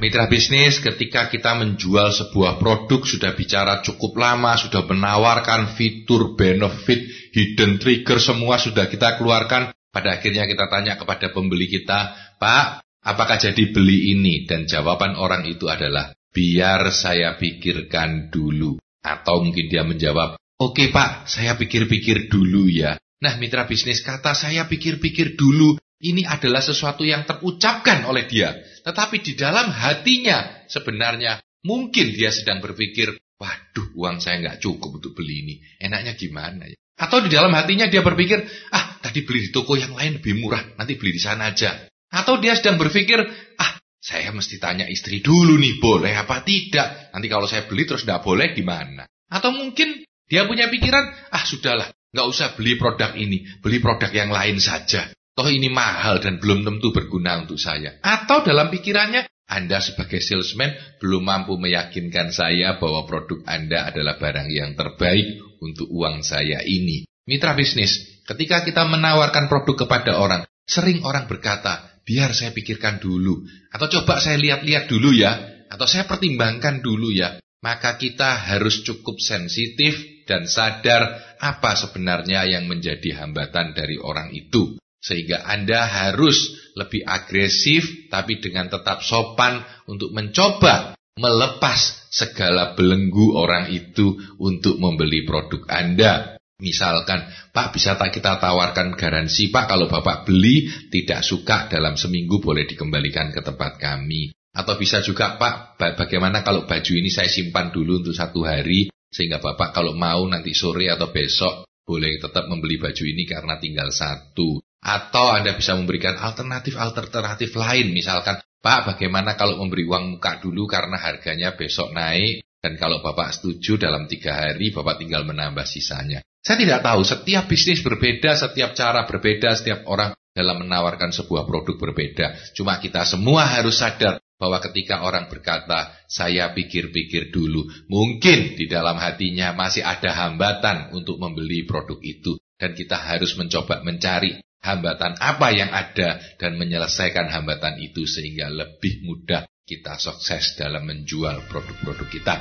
Mitra bisnis ketika kita menjual sebuah produk sudah bicara cukup lama, sudah menawarkan fitur, benefit, hidden trigger semua sudah kita keluarkan. Pada akhirnya kita tanya kepada pembeli kita, Pak, apakah jadi beli ini? Dan jawaban orang itu adalah, biar saya pikirkan dulu. Atau mungkin dia menjawab, oke Pak, saya pikir-pikir dulu ya. Nah mitra bisnis kata saya pikir-pikir dulu ini adalah sesuatu yang terucapkan oleh dia. Tetapi di dalam hatinya sebenarnya mungkin dia sedang berpikir, waduh uang saya nggak cukup untuk beli ini. Enaknya gimana ya? Atau di dalam hatinya dia berpikir, ah tadi beli di toko yang lain lebih murah, nanti beli di sana aja. Atau dia sedang berpikir, ah saya mesti tanya istri dulu nih, boleh apa tidak? Nanti kalau saya beli terus tidak boleh gimana? Atau mungkin dia punya pikiran, ah sudahlah, nggak usah beli produk ini, beli produk yang lain saja. Toh ini mahal dan belum tentu berguna untuk saya. Atau dalam pikirannya, Anda sebagai salesman belum mampu meyakinkan saya bahwa produk Anda adalah barang yang terbaik untuk uang saya ini. Mitra bisnis, ketika kita menawarkan produk kepada orang, sering orang berkata, biar saya pikirkan dulu. Atau coba saya lihat-lihat dulu ya. Atau saya pertimbangkan dulu ya. Maka kita harus cukup sensitif dan sadar apa sebenarnya yang menjadi hambatan dari orang itu. Sehingga Anda harus lebih agresif tapi dengan tetap sopan untuk mencoba melepas segala belenggu orang itu untuk membeli produk Anda. Misalkan, Pak bisa tak kita tawarkan garansi Pak kalau Bapak beli tidak suka dalam seminggu boleh dikembalikan ke tempat kami. Atau bisa juga Pak, bagaimana kalau baju ini saya simpan dulu untuk satu hari sehingga Bapak kalau mau nanti sore atau besok boleh tetap membeli baju ini karena tinggal satu. Atau Anda bisa memberikan alternatif-alternatif lain. Misalkan, Pak bagaimana kalau memberi uang muka dulu karena harganya besok naik. Dan kalau Bapak setuju dalam tiga hari Bapak tinggal menambah sisanya. Saya tidak tahu, setiap bisnis berbeda, setiap cara berbeda, setiap orang dalam menawarkan sebuah produk berbeda. Cuma kita semua harus sadar bahwa ketika orang berkata, saya pikir-pikir dulu, mungkin di dalam hatinya masih ada hambatan untuk membeli produk itu. Dan kita harus mencoba mencari hambatan apa yang ada dan menyelesaikan hambatan itu sehingga lebih mudah kita sukses dalam menjual produk-produk kita.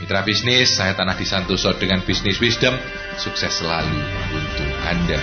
Mitra bisnis, saya Tanah Disantoso dengan Bisnis Wisdom, sukses selalu untuk Anda.